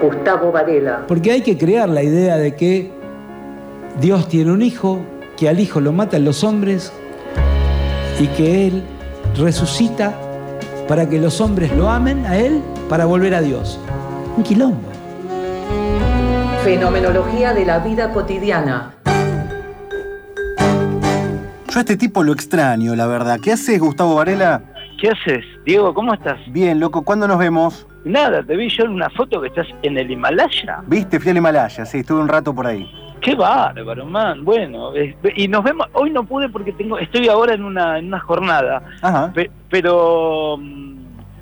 Gustavo Varela. Porque hay que crear la idea de que Dios tiene un hijo, que al hijo lo matan los hombres y que Él resucita para que los hombres lo amen a Él para volver a Dios. Un quilombo. Fenomenología de la vida cotidiana. Yo a este tipo lo extraño, la verdad. ¿Qué haces, Gustavo Varela? ¿Qué haces? Diego, ¿cómo estás? Bien, loco, ¿cuándo nos vemos? Nada, te vi yo en una foto que estás en el Himalaya. ¿Viste? Fui al Himalaya, sí, estuve un rato por ahí. Qué bárbaro, man. Bueno, y nos vemos. Hoy no pude porque tengo, estoy ahora en una, en una jornada. Ajá. pero mm,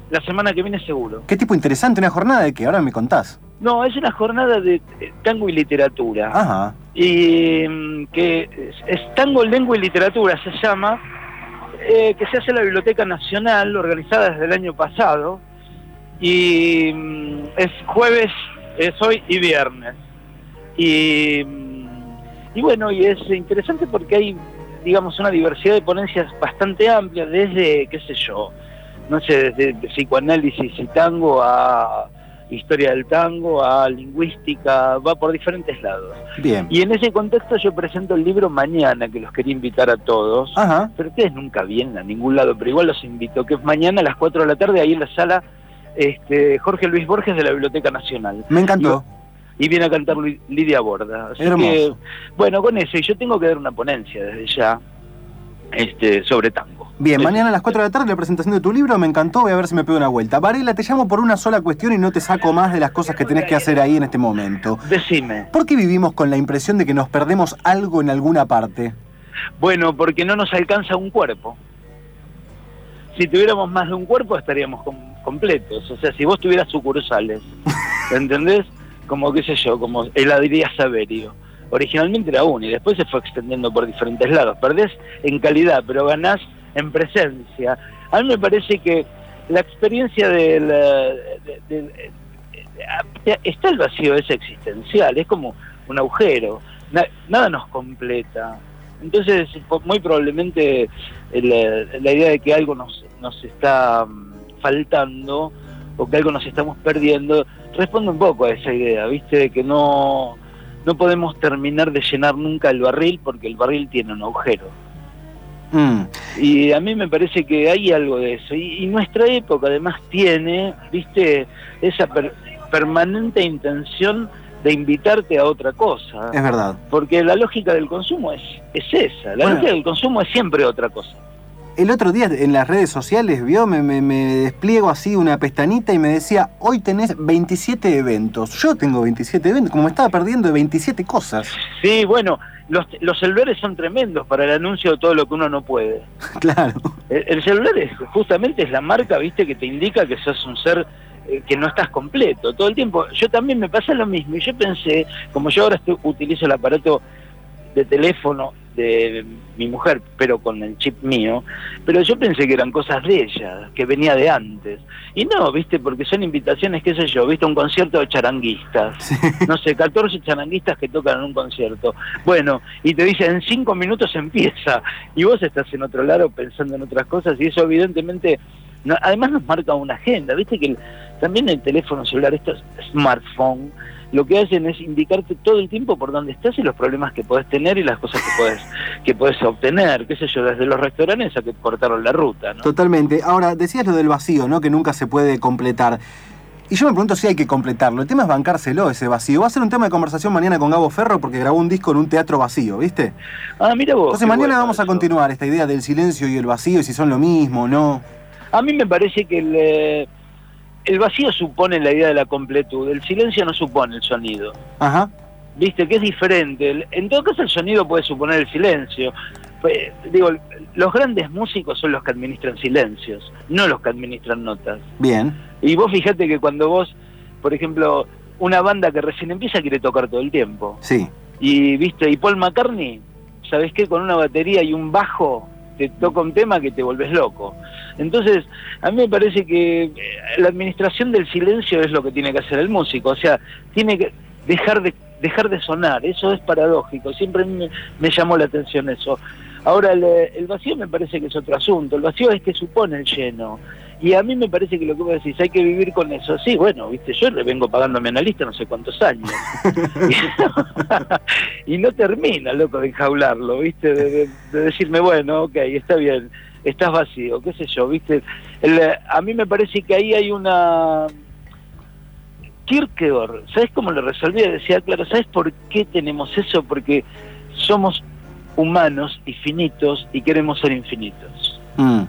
la semana que viene seguro. Qué tipo interesante, una jornada de qué, ahora me contás. No, es una jornada de tango y literatura. Ajá. Y mm, que es, tango, lengua y literatura se llama, eh, que se hace en la Biblioteca Nacional, organizada desde el año pasado. Y mm, es jueves, es hoy y viernes. Y, y bueno, y es interesante porque hay, digamos, una diversidad de ponencias bastante amplia, desde, qué sé yo, no sé, desde psicoanálisis y tango a historia del tango, a lingüística, va por diferentes lados. Bien. Y en ese contexto yo presento el libro mañana, que los quería invitar a todos. Ajá. Pero ustedes nunca vienen a ningún lado, pero igual los invito, que es mañana a las 4 de la tarde, ahí en la sala este, Jorge Luis Borges de la Biblioteca Nacional. Me encantó. Y, viene a cantar Lidia Borda. Así Hermoso. que, bueno, con eso, y yo tengo que dar una ponencia desde ya este, sobre tango. Bien, mañana a las 4 de la tarde la presentación de tu libro, me encantó, voy a ver si me pego una vuelta. Varela, te llamo por una sola cuestión y no te saco más de las cosas que tenés que hacer ahí en este momento. Decime. ¿Por qué vivimos con la impresión de que nos perdemos algo en alguna parte? Bueno, porque no nos alcanza un cuerpo. Si tuviéramos más de un cuerpo estaríamos com- completos. O sea, si vos tuvieras sucursales, ¿entendés? Como qué sé yo, como heladería Saverio. Originalmente era una y después se fue extendiendo por diferentes lados. Perdés en calidad, pero ganás en presencia. A mí me parece que la experiencia del... eh, de- de- de- está el vacío ese existencial, es como un agujero. Na- nada nos completa. Entonces, muy probablemente el- la idea de que algo nos, nos está mm, faltando o que algo nos estamos perdiendo responde un poco a esa idea, ¿viste? De que no, no podemos terminar de llenar nunca el barril porque el barril tiene un agujero. Mm, Y a mí me parece que hay algo de eso. Y, y nuestra época además tiene, viste, esa per- permanente intención de invitarte a otra cosa. es verdad. Porque la lógica del consumo es, es esa. La Bueno. lógica del consumo es siempre otra cosa. El otro día en las redes sociales, vio, me, me- me despliego así una pestañita y me decía, hoy tenés 27 eventos. Yo tengo 27 eventos, como me estaba perdiendo de 27 cosas. Sí, bueno, los, los celulares son tremendos para el anuncio de todo lo que uno no puede. Claro. El, el celular es, justamente es la marca, viste, que te indica que sos un ser eh, que no estás completo todo el tiempo. Yo también me pasa lo mismo y yo pensé, como yo ahora estoy- utilizo el aparato de teléfono de mi mujer, pero con el chip mío, pero yo pensé que eran cosas de ella, que venía de antes. Y no, viste, porque son invitaciones, qué sé yo, viste, un concierto de charanguistas. No sé, 14 charanguistas que tocan en un concierto. Bueno, y te dicen, en cinco minutos empieza, y vos estás en otro lado pensando en otras cosas, y eso evidentemente, no- además nos marca una agenda, viste que el- también el teléfono celular, estos smartphone, lo que hacen es indicarte todo el tiempo por dónde estás y los problemas que podés tener y las cosas que podés, que podés obtener, qué sé yo, desde los restaurantes a que cortaron la ruta, ¿no? Totalmente. Ahora, decías lo del vacío, ¿no? Que nunca se puede completar. Y yo me pregunto si hay que completarlo. El tema es bancárselo, ese vacío. Va a ser un tema de conversación mañana con Gabo Ferro porque grabó un disco en un teatro vacío, ¿viste? Ah, mira vos. Entonces mañana bueno vamos a eso. continuar esta idea del silencio y el vacío y si son lo mismo o no. A mí me parece que el, eh, el vacío supone la idea de la completud, el silencio no supone el sonido. Ajá. Viste, que es diferente. En todo caso, el sonido puede suponer el silencio. Pues, digo, los grandes músicos son los que administran silencios, no los que administran notas. Bien. Y vos fíjate que cuando vos, por ejemplo, una banda que recién empieza quiere tocar todo el tiempo. Sí. Y viste, y Paul McCartney, ¿sabes qué? Con una batería y un bajo te toca un tema que te volvés loco. Entonces, a mí me parece que eh, la administración del silencio es lo que tiene que hacer el músico, o sea, tiene que dejar de dejar de sonar, eso es paradójico, siempre me, me llamó la atención eso. Ahora, el, eh, el vacío me parece que es otro asunto, el vacío es que supone el lleno, Y a mí me parece que lo que vos decís, hay que vivir con eso. Sí, bueno, viste, yo le vengo pagando a mi analista no sé cuántos años. y, no termina, loco, de enjaularlo, viste, de, de, decirme, bueno, ok, está bien, estás vacío, qué sé yo, viste. El, a mí me parece que ahí hay una... Kierkegaard, ¿sabes cómo lo resolvía? Decía, claro, ¿sabes por qué tenemos eso? Porque somos humanos y finitos y queremos ser infinitos. Mm.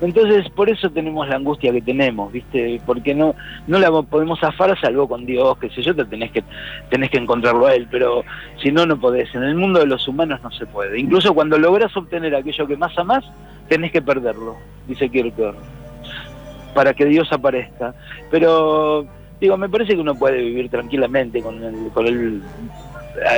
Entonces, por eso tenemos la angustia que tenemos, ¿viste? Porque no no la podemos zafar salvo con Dios, qué sé yo, te tenés que tenés que encontrarlo a él, pero si no no podés. En el mundo de los humanos no se puede. Incluso cuando logras obtener aquello que más amás, tenés que perderlo, dice Kierkegaard, para que Dios aparezca. Pero digo, me parece que uno puede vivir tranquilamente con el, con el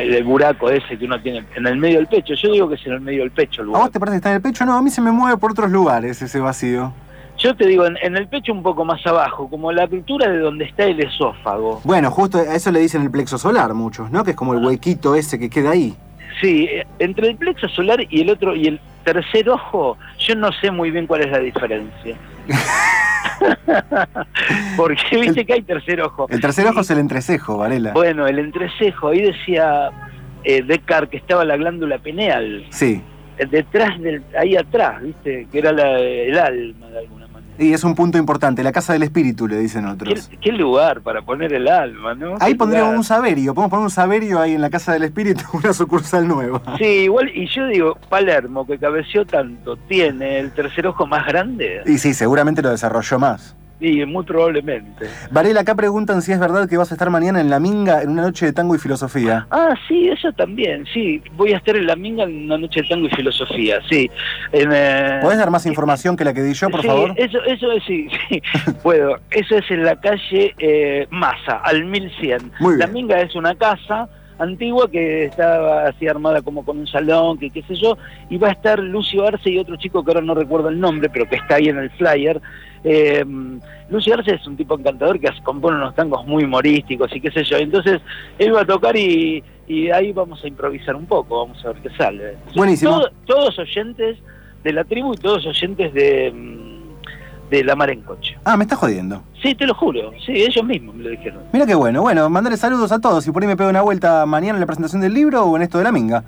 el buraco ese que uno tiene en el medio del pecho. Yo digo que es en el medio del pecho el ¿A vos te parece que está en el pecho? No, a mí se me mueve por otros lugares ese vacío. Yo te digo, en, el pecho un poco más abajo, como la apertura de donde está el esófago. Bueno, justo a eso le dicen el plexo solar muchos, ¿no? Que es como el huequito ese que queda ahí. Sí, eh, entre el plexo solar y el otro, y el tercer ojo, yo no sé muy bien cuál es la diferencia. Porque viste que hay tercer ojo. El tercer ojo es el entrecejo, Varela. Bueno, el entrecejo, ahí decía eh, Descartes que estaba la glándula pineal. Sí. Eh, detrás del, ahí atrás, viste, que era el alma de alguna y es un punto importante, la casa del espíritu, le dicen otros. ¿Qué, lugar para poner el alma, ¿no? Ahí pondríamos un saberio, podemos poner un saberio ahí en la casa del espíritu, una sucursal nueva. Sí, igual, y yo digo, Palermo, que cabeció tanto, ¿tiene el tercer ojo más grande? Y sí, seguramente lo desarrolló más. Sí, muy probablemente. Varela, acá preguntan si es verdad que vas a estar mañana en La Minga en una noche de tango y filosofía. Ah, sí, eso también, sí. Voy a estar en La Minga en una noche de tango y filosofía, sí. Eh, ¿Podés dar más información que la que di yo, por favor? Eso, eso es, sí, sí, puedo. Eso es en la calle eh, Massa, al 1100. Muy bien. La Minga es una casa antigua que estaba así armada como con un salón, que qué sé yo, y va a estar Lucio Arce y otro chico que ahora no recuerdo el nombre, pero que está ahí en el flyer. Eh, Lucio Arce es un tipo encantador que compone unos tangos muy humorísticos y qué sé yo, entonces él va a tocar y, ahí vamos a improvisar un poco, vamos a ver qué sale. Buenísimo. todos oyentes de la tribu y todos oyentes de mm, de la mar en coche. Ah, me estás jodiendo. Sí, te lo juro. Sí, ellos mismos me lo dijeron. Mira qué bueno. Bueno, mandarle saludos a todos y por ahí me pego una vuelta mañana en la presentación del libro o en esto de la minga.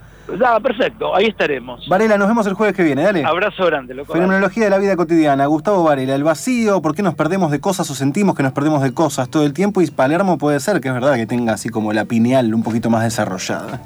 Ah, perfecto. Ahí estaremos. Varela, nos vemos el jueves que viene. Dale. Abrazo grande, loco. Fenomenología de la vida cotidiana. Gustavo Varela, el vacío, por qué nos perdemos de cosas o sentimos que nos perdemos de cosas todo el tiempo y Palermo puede ser que es verdad que tenga así como la pineal un poquito más desarrollada.